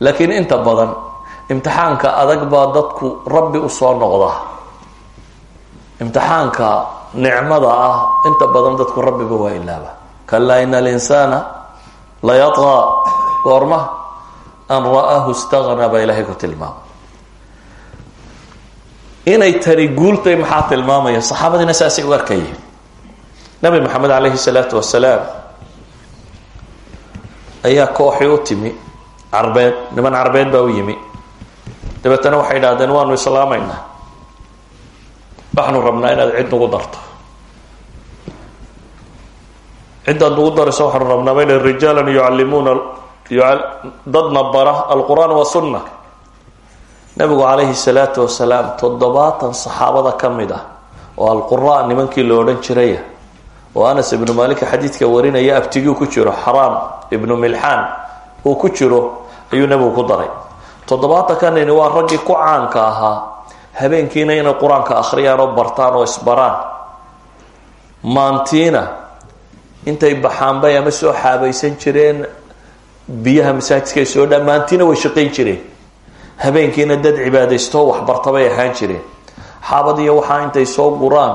Laakiin inta badan imtixaanka adag baa dadku rabbi u soo noqda. Imtixaanka nicmada ah inta badan dadku rabbiba waa ilaaba. Kalaa ina alinsaana layadqaa goorma an ra'aahu istagna baa ilaahay ku tilmaama inay tani guultay maxaa tilmaamaya? Saxaabadiina saasay u arkayeen. Nabi maxamed calayhi salaatu wasalaam ayaa kooxii u timi carbeed niman carbeed baa u yimi dabeetana waxay idhahdeen waanu islaamaynaa. Waxaanu rabnaa inaad cid nagu darto. Ciddaad nagu darayso waxaanu rabnaa mayna rijaalan yucallimuuna dadna bara alqur'aan wasunna nabigu calayhi salaatu wasalaam toddobaatan saxaabada ka mid ah oo alqura nimankii la odhan jiraya oo anas ibnu maalika xadiidka warinaya abtigii ku jiro xaraam ibnu milxaan uu ku jiro ayuu nabigu ku daray toddobaatanka nini waa raggii ku caanka ahaa. Habeenkiina inay qur'aanka akhriyaan oo bartaan oo isbaraan. Maantiina intay baxaanbay ama soo xaabaysan jireen biyaha masaajidka ay soo dhaa maantiina way shaqayn jireen. Habeenkiina dad cibaadaystoo waxbartabay ahaan jireen. Xaabadiiyo waxaa intay soo guraan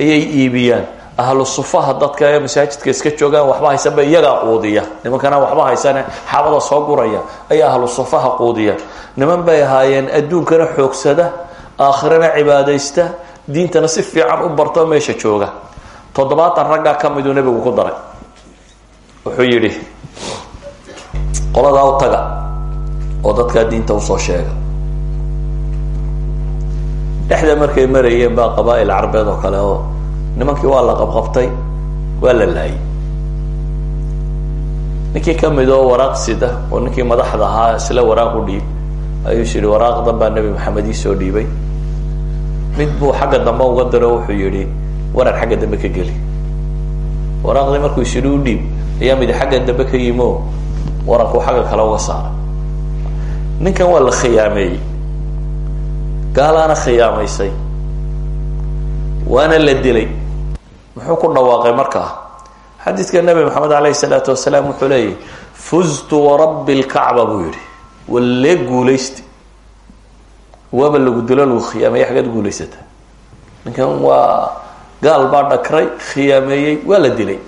ayay iibiyaan ahlu sufaha dadka ee masaajidka iska joogaan waxba haysanba iyagaa quudiya. Nimankana waxba haysane xaabada soo guraya ayaa ahlu sufaha quudiya. Niman bay ahaayeen adduunkana xoogsada aakhirana cibaadaysta diintana si fiican u barto meesha jooga. Toddobaatan raggaa ka miduu nebigu ku daray. Wuxuu yidhi qoladaa u taga oo dadkaa diinta u soo sheega. Dhexda markay marayeen baa qabaa-il carbeed oo kale oo nimankii waa la qabqabtay waa la laayay. Ninkii ka mid oo waraaq sida oo ninkii madaxda ahaa isla waraaq u dhiib ayuu is yihi waraaqdan baa nebi maxamed iisoo dhiibay. Mid buu xagga dambe uga diro wuxuu yihi warar xagga dambe ka geli. Waraaqdii markuu is u dhiib ayaa midi xagga dambe ka yimo warankuu xagga kale uga saaray ninkan waa la khiyaameeyey. Gaalaana khiyaamaysay waana la dilay muxuu ku dhawaaqay markaa xadiidka nabi maxamed alayhi salaatu wasalaam wuxuu leeyahy fuztu warabbi lkacba buu yihi walee guulaysta waaba lagu dilo lagu khiyaameeyey xaggeed guulaysata. Ninkan waa gaal baa dhakray khiyaameeyey waa la dilay.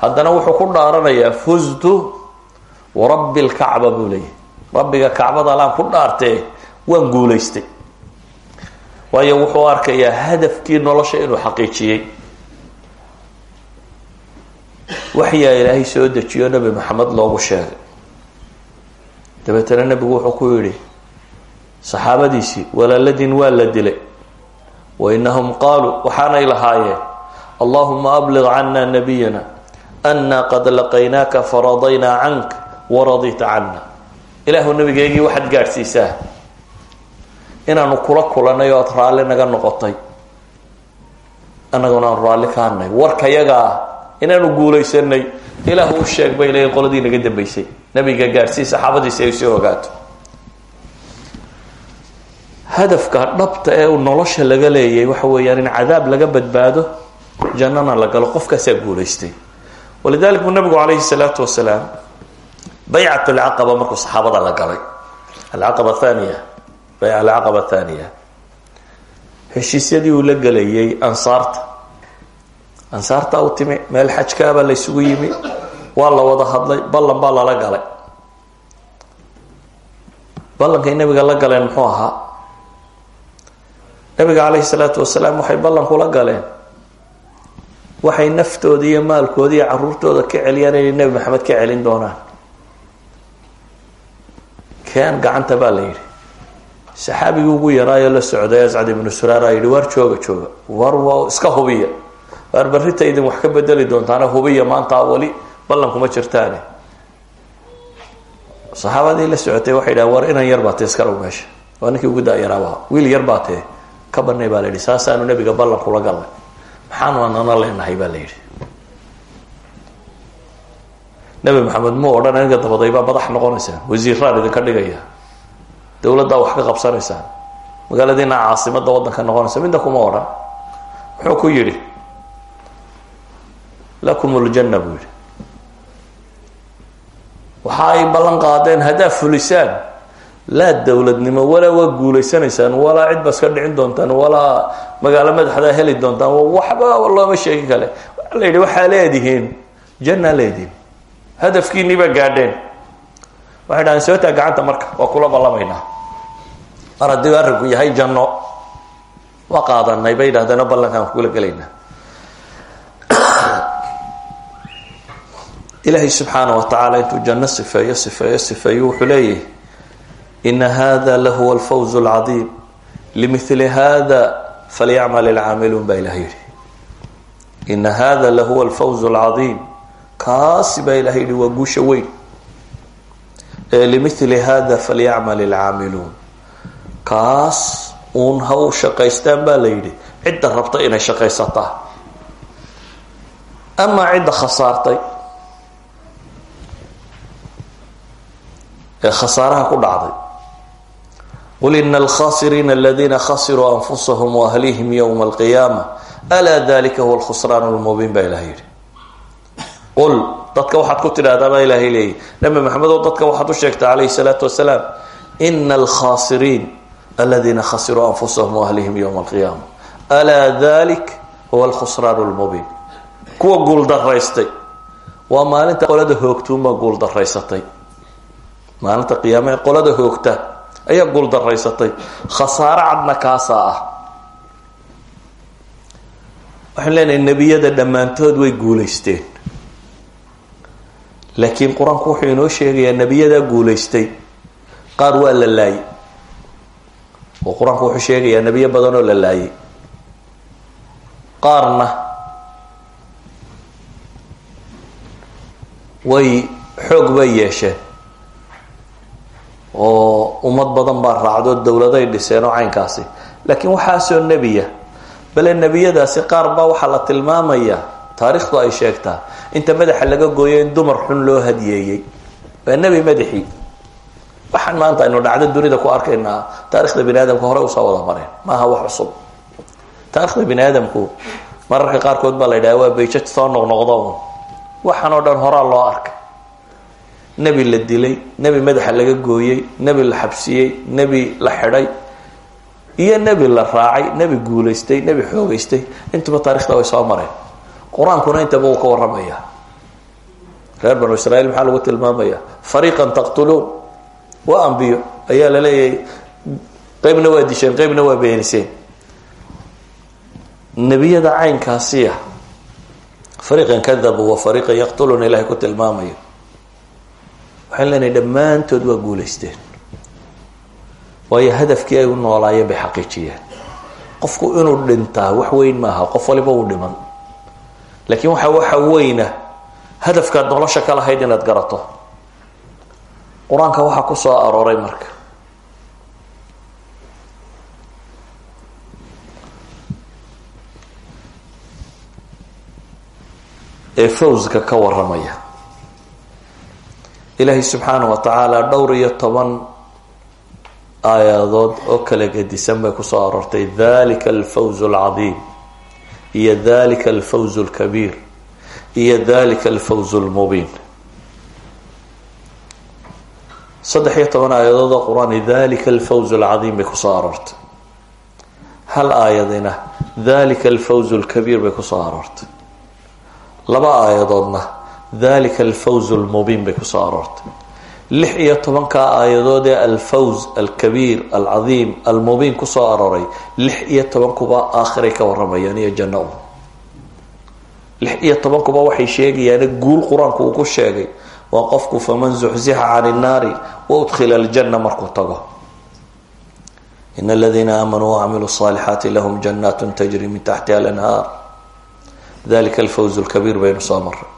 Haddana wuxuu ku dhaaranayaa fuztu warabbi lkacba buu leeyahy rabbiga kacbada alaan ku dhaartee waan guulaystay. Waayo wuxuu arkayaa hadafkii nolosha inuu xaqiijiyey waxyaa ilaahay soo dejiyo nebi maxamed loogu sheegay. Dabeetana nebigu wuxuu ku yidhi saxaabadiisii walaaladin waa la dilay. Wa inahum qaaluu waxaanay lahaayeen allahuma abliq cana nabiyana ana qad laqaynaaka faradaynaa canka waradita cana ilaahu nabigeygii waxaad gaadhsiisaa inaanu kula kulanay oo aada raalli naga noqotay. Annaguna aan raalli ka hadnay warkayagaa inaanu guulaysanay ilaahu u sheeg bay leeyiin qoladii naga dambeysay nabiga gaadhsii saxaabadiisi ay soo ogaato. Hadafka dhabta ee nolosha laga leeyay waxa weeyaan in cadaab laga badbaado jannana la galo. Qofkaasaa guulaystay. Walidalik buu nabigu calayhi salaatu wasalaam baycat alcaqaba markuu saxaabada la galay. Alcaqaba thaniya bayc alcaqaba thaniya heshiisyadii uu la gelayay ansaarta ansaarta u timi meel xajkaabaa la ysugu yimi waa la wada hadlay ballan baa lala galay. Ballankay nabiga la galeen muxuu ahaa? Nabiga calayhi salaatu wasalaam waxay ballan kula galeen. Waxay naftooda iyo maalkooda iyo caruurtooda ka celiyaan inay nebi maxamed ka celin doonaan. Keen gacanta baa la yidhi. Saxaabigii ugu yaraayo la socday ascad ibnu suraara yidhi waar jooga jooga war waa iska hubiya waar barrita idin wax ka bedeli doontaana hubiya maanta weli ballankuma jirtaane. Saxaabadii la socotay waxay dhahan war inan yar baa tee iska dhow meesha. Ninkii ugu da-yaraaba wiil yar baa ka banay baa la yidhi. Saasaanu nabiga ballan kula galnay maxaanu anana leenahay baa la yidhi. Nabi maxamed mu odhan aniga dabadaybaa madax noqonaysaan. Wasiiraan idinka dhigaya dowladdaa wax ka qabsanaysaan. Magaaladiina caasimada waddanka noqonaysa midna kuma odhan. Muxuu ku yidhi lakum ljanna buu yidhi. Waxa ay ballan qaadeen haddaa fulisaan laa dowladnimo walaa waa guulaysanaysaan walaa cid ba iska dhicin doontaan walaa magaalo madaxdaa heli doontaan waxba looma sheegi kale. Waxa la waxaa leedihiin janna leedihiin. Hadafkiinii baa gaadheen. Waxay dhahaan soo taa gacanta marka waa kula ballamaynaa. Mar haddii arrinku yahay janno waa qaadanay bay yidhahdeen oo ballankaan kula gelaynaa ilaahay subxaana wa tacaala intuu janno sifeeyo sifeeyo sifeeyo wuxuu leeyahay ina hada lahuwa alfawz alcadiim limili hada falyacmal ilcaamiluun baa ilahay yihi ina hada lahuwa alfawz alcadiim kaasi baa ilahay yihi waa guusha weyn. Ee limili hada falyacmal ilcaamiluun kaas uun ha u shaqaystaan baa la cidda rabta inay shaqaysataa. Amaa cidda khasaartay ee khasaaraha ku dhacday. Qul ina alkhasiriina aladiina khasiruu anfusahum waahlihim ywma alqiyaama alaa dalika huwa alkhusraan lmubiin baa ilahay qul dadka waxaad ku tidhahdaa baa ilaahay leeyahy nabi maxamed oo dadka waxaad u sheegta calayhi salaatu wasalaam ina alkhasiriin aladiina khasiruu anfusahum waahlihim ywma alqiyaama alaa dalik huwa alkhusraan lmubiin kuwa guuldaraystay waa maalinta qolada hoogtuunbaa guuldaraysatay maalinta qiyaame qolada hoogta ayaa guuldaraysatay khasaaro cadna kaasaa ah. Waxaan leenahay nebiyada dhammaantood way guulaysteen. Laakiin qur'aanku wuxuu inoo sheegayaa nebiyadaa guulaystay. Qaar waa la laayay. Oo qur'aanku wuxuu sheegayaa nebiyo badan oo la laayay. Qaarna way xoog bay yeesheen oo ummad badan baa raacdo dowladay dhiseen oo caynkaasi. Laakiin waxaasoo nebiya bale nebiyadaasi qaar baa waxaa la tilmaamayaa taariikhdu ay sheegtaa inta madaxa laga gooyo in dumar xun loo hadiyeeyey. Waa nebi madaxii waxaan maanta aynu dhacdo dunida ku arkaynaa taarikhda bini hore u soo wada mareen. Maaha wax cusub. Taarikhda bini aadamku mararka qaarkood baa la yidhaha waa bayjad soo noqnoqdo. Waxaan oo dhan horaa loo arkay nebi la dilay nebi madaxa laga gooyey nebi la xabsiyey nebi la xidhay iyo nebi la raacay nebi guulaystay nebi xoogeystay intuba taarikhda way soo mareen. Qur'aankuna intaba uu ka waramaya reer banu israiil maxaa lagu tilmaamaya? Fariiqan taqtuluun. Waa ambiyo. Ayaa la leeyahay qeybna waa disheen qeybna waa beeniseen. Nebiyada caynkaasiya fariiqan kadabu wa fariiqan yaqtuluuna ilahay ku tilmaamayo waxaan leenahay dhammaantood waa guulaysteen. Waayo hadafkii ay u noolaayeen bay xaqiijiyeen qofku inuu dhintaa wax weyn maaha qof waliba uu dhiman. Laakiin waxa waxa weyna hadafkaad nolosha ka lahayd inaad garato. Qur'aanka waxaa ku soo arooray marka. Ee fawska ka waramaya ilaahay subxaanah wa tacaala dhowr iyo toban aayadood oo kala gedisan bay ku soo aroortay dalika alfawz alcadiim iyo dalika alfawz alkabiir iyo dalika alfawz lmubiin saddex iyo toban aayadood oo qur'aan dalika alfawz alcadiim bay ku soo aroortay. Hal aayadina dalika alfawz alkabiir bay ku soo aroortay. Laba aayadoodna dalika alfawz lmubiin bay ku soo aroortay. Lix iyo tobanka aayadood ee alfawz alkabiir alcadiim almubiin ku soo arooray lix iyo tobankuba aakhiray ka waramayaan iyo janno u lix iyo tobankuba waxay sheegayaan guul qur'aanku uu ku sheegay waa qofku faman zuxzixa can innaari waudkhila aljanna markuu tago. In aladiina aamanuu wacamiluu salixaati lahum jannaat tajri min taxtiha alanhaar. Dalika alfawz lkabiir baynu soo maray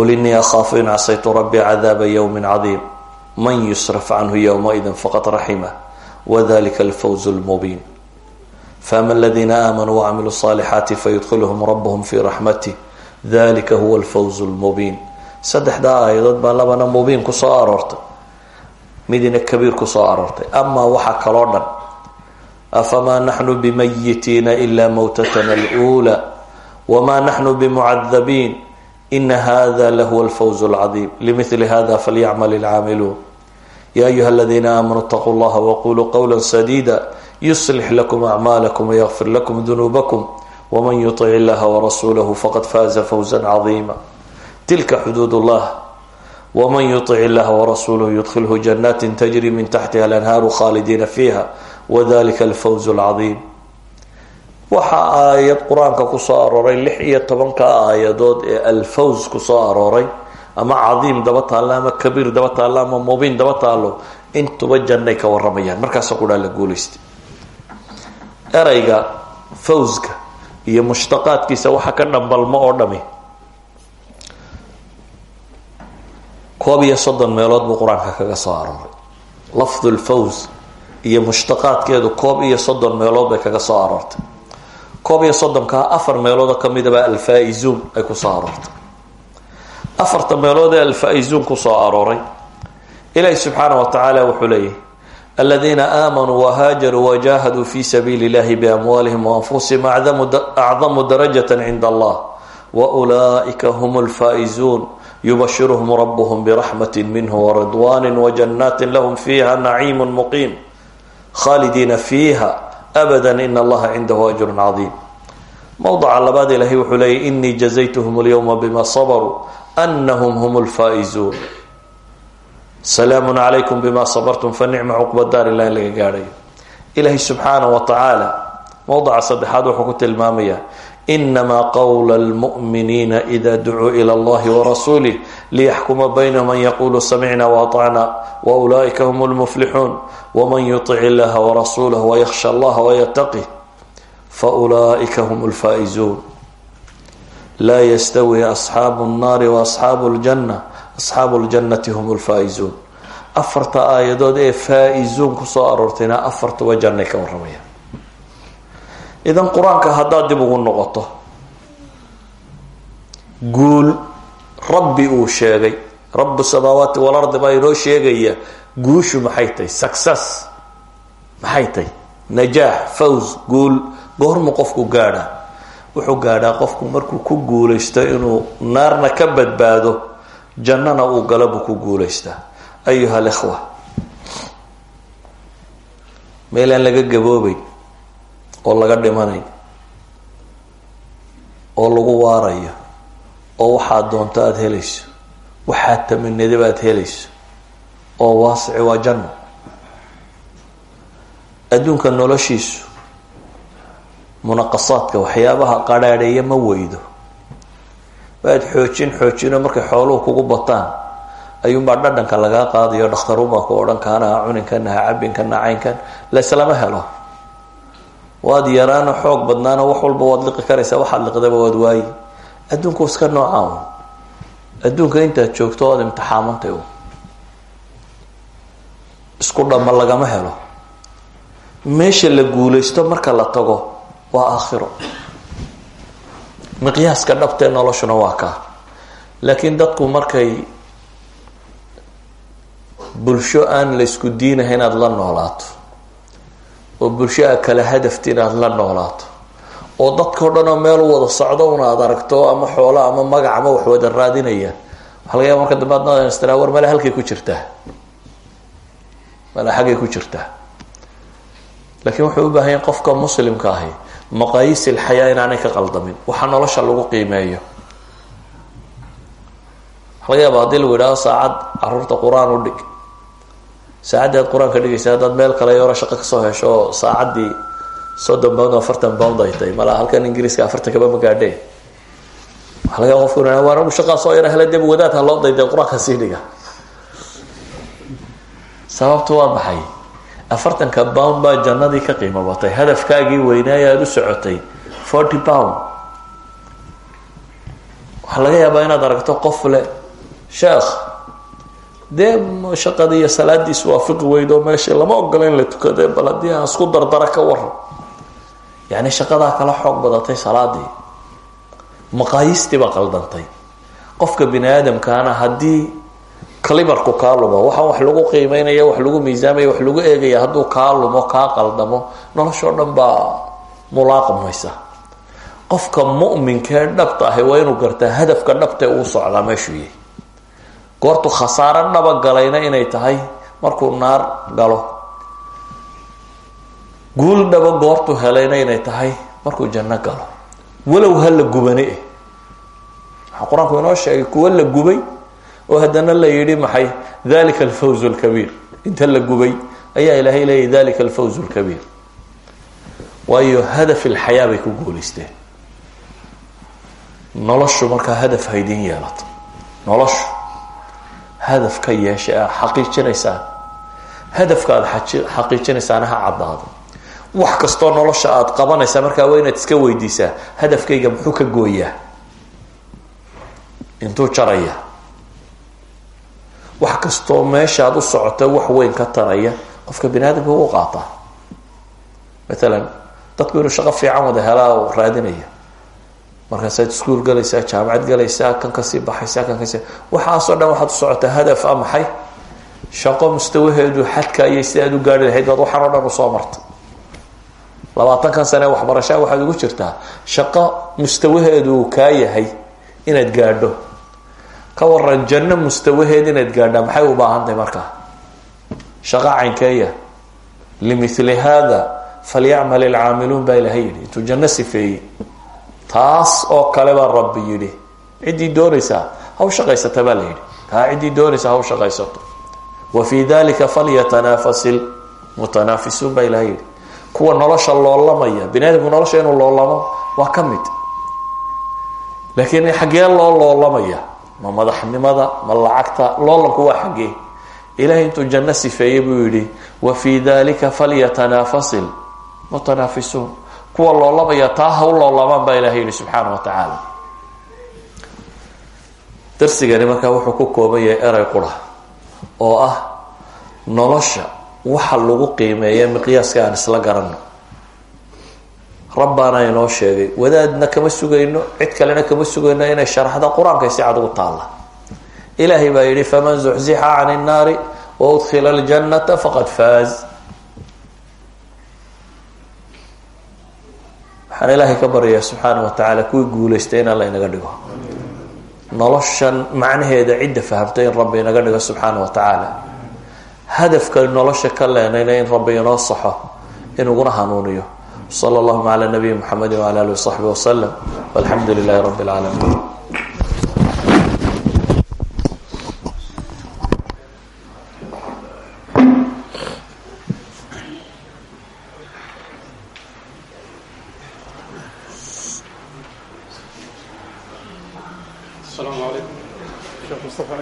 qul inii akhaafu in casaytu rabbii cadaaba ywmi cadiim man yusraf canhu ywmaidi faqad raximah wadalika alfawz lmubiin faama aladiina aamanuu wacamiluu salixaati fayudkhiluhum rabuhum fii raxmatih dalika huwa alfawz lmubiin saddexdaa aayadood baa labana mubiin ku soo aroortay midina kabiir ku soo aroortay amaa waxa kaloo dhan afamaa naxnu bimayitiina ila mowtatana alula wma naxnu bimucadabiin ina hada lahuwa alfawz alcadiim limili hada falyacmal alcaamiluun ya ayuha aladiina aamanuu itaquu llaha waquluu qowla sadiida yuslix lakum acmaalakum wayakfir lakum dunuubakum wman yutic illaha warasuulahu faqad faaza fawza cadiima tilka xuduud ullah wman yutic illaha warasuulahu yudkhilhu janaatin tajri min taxtiha alanhaaru khaalidiina fiiha wadalika alfawz alcadiim waxaa aayad qur'aanka ku soo arooray lix iyo tobanka aayadood ee alfawz ku soo arooray ama cadiim daba taallo ama kabiir daba taallo ama mubiin daba taallo intuba jannay ka waramayaan markaasa qudhaa la guulaystay erayga fawska iyo mushtaqaadkiisa waxa ka dhambalmo oo dhami. Koob iyo soddon meelood buu qur'aanka kaga soo arooray. Lafdu lfawz iyo mushtaqaadkeedu koob iyo soddon meelood bay kaga soo aroortay koob iyo soddonkaa afar meeloodoo kamidaba alfaa-izuun ay ku soo aroortay. Afarta meelood ee alfaa-izuun ku soo arooray ilaahi subxaana wa tacaala wuxuu leeyahy aladiina aamanuu wahaajaruu wajahaduu fi sabiili اllahi biamwaalihim waanfusihim acdamu darajat cinda allah waulaa'ika hum lfaa-izuun yubashiruhum rabuhum biraxmati minhu waridwaani wajannati lahum fiiha naciimu muqiim khaalidiina fiiha abada in allaha cindahu ajrun cadiim. Mowdaca labaad ilaahay wuxuu leeyay inii jazaytuhum اlyowma bima sabaruu anahum hum lfaa-izuun salaamu calaykum bima sabartum fanicma cuqba daar ilaa in laga gaadhayo ilaahay subxaana wa tacaala mowdaca saddexaad wuxuu ku tilmaamayaa inamaa qowla lmu'miniina ida ducuu ila allahi warasuulih liyaxkuma bayna man yaquulu samicna waatacna waulaaika hum lmuflixuun wman yutic illaha warasuulah wayakhsha allaha wayataqih faulaaika hum lfaa-izuun laa yastawi asxaabu nnaari waasxaabu ljanna asxaabu ljannati hum lfaa-izuun afarta aayadood ee faa-izuun ku soo aroortayna afartaba jannay ka warramaya idan qur'aanka haddaad dib ugu noqoto guul rabbi uu sheegay. Rabu samaawaati walardi baa inoo sheegaya. Guushu maxay tahay? Success. Maxay tahay? Najaax faws guul. Goormu qofku gaadhaa. Wuxuu gaadhaa qofku markuu ku guulaysto inuu naarna ka badbaado jannana uu buu ku guulaystaa ayuha alikhwa meelaan laga gaboobay oo laga dhimanayo oo lagu waarayo oo waxaad doonto aada helayso. Waxaad tamanadaba aada helayso. Oo waasici waa janno. Adduunka noloshiisu munaqasaadka waxyaabaha qadhaadheeya ma weydo. Baad xoojin xoojino markay xooluhu kugu bataan ayuunbaa dhadhanka lagaa qaadayo dhakhtarunbaa ku odhan kaana ha cuninkan ha cabinkan ha caynkan helo. Waad yaraano xoog badnaano wax walba waad liqi karaysaa waxaad liqdaba waad waayi adduunku iska noocaa un adduunka intaad joogto oad imtixaamantay un isku dhama lagama helo. Meesha la guulaysto marka la tago waa aakhiro. Miqyaaska dhabtee noloshuna waa kaa. Laakiin dadku markay bulsho aan la isku diinahay inaad la noolaato oo bulsho a kala hadafta inaad la noolaato oo dadkao dhan oo meel wada socdo un aad aragto ama xoolo ama magac ama wax wada raadinayaan waxa laga yaaba marka dambe adna istraa war male halkay ku jirtaa? Male xaggay ku jirtaa? Laakiin wuxuu u baahan qofka muslimka ahi maqaayiis ilxayaa inaanay ka qaldamin. Waxaa nolosha lagu qiimeeyo. Waxa laga yaaba haddii lagu yidhahdo saacad carruurta qur'aan u dhig. Saacaddii aad qur'aan ka dhigaysa haddaad meel kale yaro shaqo ka soo hesho oo saacaddii soddon pound afartan pound ay tahay. Malaa halkan ingiriiska afartan kaba ma gaadheen waxa laga qofku agu shaqaa soo yara hela deb wadaad ha loo dayday qur'aanka sababtu waa maxay? Afartanka pound baa jannadii ka qiimo batay. Hadafkaagii weynaaye aada u socotay forty pound. Waxaa laga yaabaa inaad aragto qof le sheekh dee shaqadii iyo salaadiis waafiqi weydo meesha lama ogola in la tukade bal haddii aan isku dardara ka waran yani shaqadaa kala xoog badatay salaadii maqaayiistii baa qaldantay. Qofka bini aadamkaana haddii calibarku kaa lumo waxaa wax lagu qiimeynaya wax lagu miisaamaya wax lagu eegaya hadduu kaa lumo kaa qaldamo noloshoo dhan baa mulaaqmaysa qofka mu'minkee dhabta ahi waa inuu gartaa hadafka dhabtae uu socdaa meeshuu yahay goortu khasaaro dhaba galayna inay tahay markuu naar galo guul dhaba goortu helayna inay tahay markuu janno galo. Walow ha la gubane eh. Waxaa qur'aanku inoo sheegay kuwa la gubay oo haddana la yidhi maxay dalika alfawz lkabiir inta la gubay ayaa ilaahay leeyahy dalika alfawz lkabiir waayo hadaf ilxayaa bay ku guulaysteen noloshu markaa hadaf haydin yeelato. Noloshu hadaf ka yeesha a xaqiijinaysaan hadafka aada xaqiijinaysaana ha caddaado wax kastoo nolosha aada qabanaysaa markaa waa inaad iska weydiisaa hadafkayga muxuu ka gooyaa? Intuu jaraya. Wax kastoo meeshaad u socota wax weyn ka taraya qofka bini aadamka u qaataa. Matalan dadku inuu shaqo fiican wada helaa oo raadinaya. Markaasaad iskuol galaysaa jaamacad galaysaa kan ka sii baxaysaa kan kasi waxaasoo dhan waxaad u hadaf a maxay? Shaqo mustawaheedu xadka iyo si aad u gaari lahayd baad waxaan oo dhan u soo martay labaatankan sane waxbarashaa waxaad ugu jirtaa shaqo mustawaheedu uu kaa yahay inaad gaadho. Ka waran janno mustawaheed inaad gaadhaa maxay u baahantahay markaa? Shaqo caynkeeya limithli hada falyacmal ilcaamiluun baa ilahay yidhi intuu janno sifeeyey. Taas oo kale baa rabbi yidhi. Ciddii doonaysaa ha u shaqaysata baa la yidhi. Taa ciddii shaqaysato. Wa fii dalika falyatanaafasil mutanaafisuun baa ilahay kuwa nolosha loolamaya. Bini aadamku nolosha inuu loolamo waa ka mid. Laakiin xaggee loo loolamaya ma madaxnimada ma lacagta loolanku waa xaggee. Ilahay intuu janno sifeeyey buu yidhi wa fii dalika falyatanaafasil mutanaafisuun kuwa loolabaya taa ha loolamaan baa ilahay yihi subxaana wa tacaala. Darsigani markaa wuxuu ku kooban erey qura oo ah nolosha waxa lagu qiimeeya miqyaaska aan isla garanno rabbaana inoo sheegay wadaadna kama sugayno cid kalena kama sugayno inay sharaxda qur'aankay si cad ugu taalla. Ilaahay baa yidhi faman zuxzixa can innaari wa udkhila aljannata faqad faaz. Waxaan ilaahay ka baryayaa subxaana wa tacaala kuwii guulaystay in alla inaga dhigo. Noloshan macnaheeda cidda fahamtay in rabbi inaga dhigo subxaana wa tacaala hadafka nolosha ka leenayna in rabbi inoo saxo inuguna hanuuniyo slى اllهma عlى نabiyi mxamedi وعlى alih وصaxbi وsلم والxamdu لlah رb العaalamiin السلام عليكم شيخ مصطفى